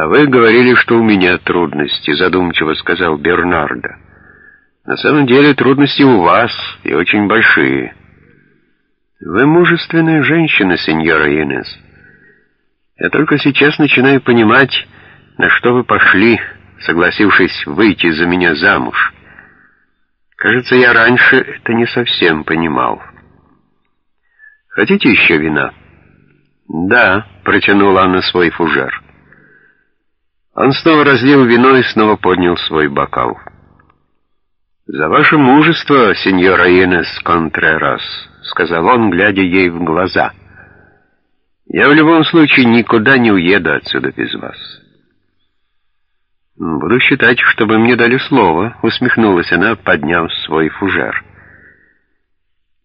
«А вы говорили, что у меня трудности», — задумчиво сказал Бернардо. «На самом деле трудности у вас, и очень большие. Вы мужественная женщина, сеньора Инес. Я только сейчас начинаю понимать, на что вы пошли, согласившись выйти за меня замуж. Кажется, я раньше это не совсем понимал. Хотите еще вина?» «Да», — протянула она свой фужер. Он снова разлил вино и снова поднял свой бокал. «За ваше мужество, сеньора Инес Контрерас», — сказал он, глядя ей в глаза. «Я в любом случае никуда не уеду отсюда без вас». «Буду считать, чтобы мне дали слово», — усмехнулась она, подняв свой фужер.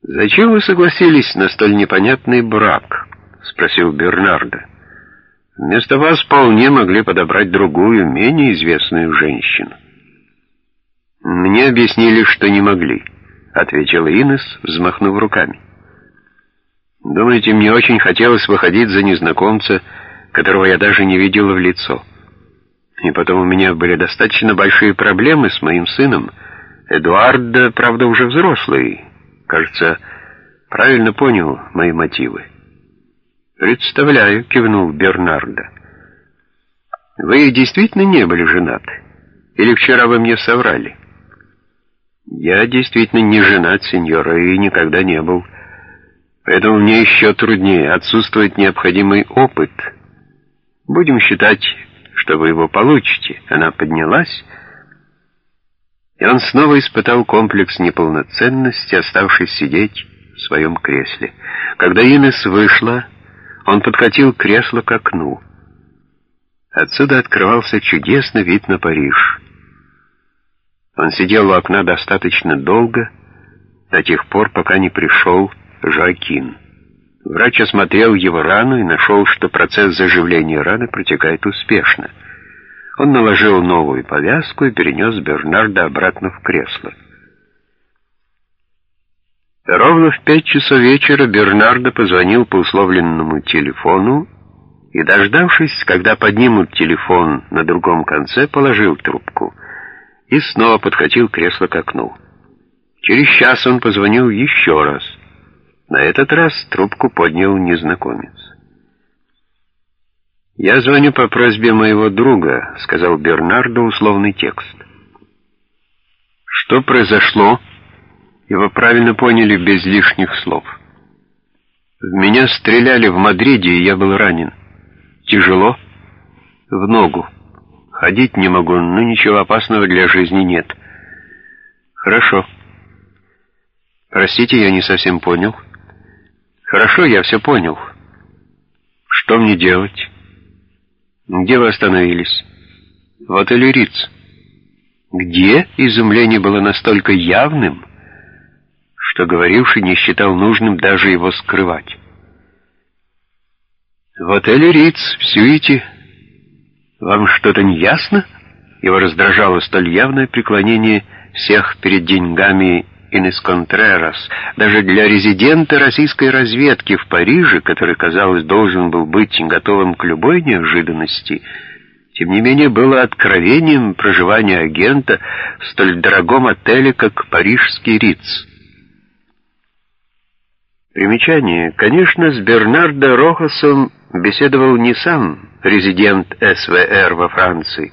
«Зачем вы согласились на столь непонятный брак?» — спросил Бернардо. Вместо вас вполне могли подобрать другую, менее известную женщину. Мне объяснили, что не могли, ответила Инес, взмахнув руками. Думаете, мне очень хотелось выходить за незнакомца, которого я даже не видела в лицо. И потом у меня были достаточно большие проблемы с моим сыном. Эдуард, правда, уже взрослый. Кажется, правильно понял мои мотивы. «Представляю», — кивнул Бернардо. «Вы действительно не были женаты? Или вчера вы мне соврали?» «Я действительно не женат, сеньора, и никогда не был. Поэтому мне еще труднее. Отсутствует необходимый опыт. Будем считать, что вы его получите». Она поднялась, и он снова испытал комплекс неполноценности, оставшись сидеть в своем кресле. Когда Инес вышла... Он подкатил кресло к окну. Отсюда открывался чудесный вид на Париж. Он сидел у окна достаточно долго, до тех пор, пока не пришел Жоакин. Врач осмотрел его рану и нашел, что процесс заживления раны протекает успешно. Он наложил новую повязку и перенес Бернарда обратно в кресло. Ровно в пять часов вечера Бернардо позвонил по условленному телефону и, дождавшись, когда поднимут телефон на другом конце, положил трубку и снова подхватил кресло к окну. Через час он позвонил еще раз. На этот раз трубку поднял незнакомец. «Я звоню по просьбе моего друга», — сказал Бернардо условный текст. «Что произошло?» Его правильно поняли без лишних слов. В меня стреляли в Мадриде, и я был ранен. Тяжело? В ногу. Ходить не могу, но ничего опасного для жизни нет. Хорошо. Простите, я не совсем понял. Хорошо, я все понял. Что мне делать? Где вы остановились? В отеле Риц. Где? Изумление было настолько явным, что говоривший не считал нужным даже его скрывать. «В отеле Риц, в Сюите. Вам что-то не ясно?» Его раздражало столь явное преклонение всех перед деньгами Инес Контрерас. Даже для резидента российской разведки в Париже, который, казалось, должен был быть готовым к любой неожиданности, тем не менее было откровением проживания агента в столь дорогом отеле, как парижский Риц. Примечание. Конечно, с Бернардо Рохасом беседовал не сам резидент СВР во Франции.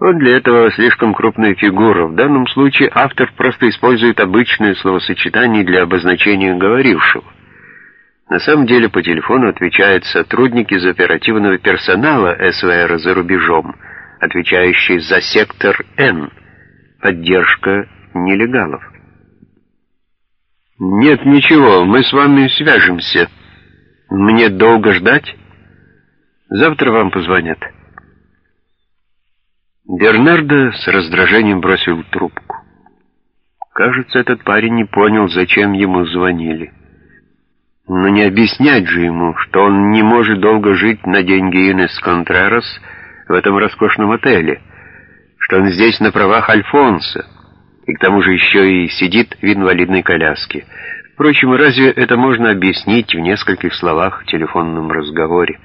Он для этого слишком крупная фигура. В данном случае автор просто использует обычное словосочетание для обозначения говорившего. На самом деле по телефону отвечают сотрудники из оперативного персонала СВР за рубежом, отвечающие за сектор Н, поддержка нелегалов. «Нет, ничего, мы с вами свяжемся. Мне долго ждать? Завтра вам позвонят». Бернардо с раздражением бросил трубку. Кажется, этот парень не понял, зачем ему звонили. Но не объяснять же ему, что он не может долго жить на деньги Инес Контрерос в этом роскошном отеле, что он здесь на правах Альфонса, и к тому же еще и сидит в инвалидной коляске. Впрочем, разве это можно объяснить в нескольких словах в телефонном разговоре?